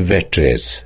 veterans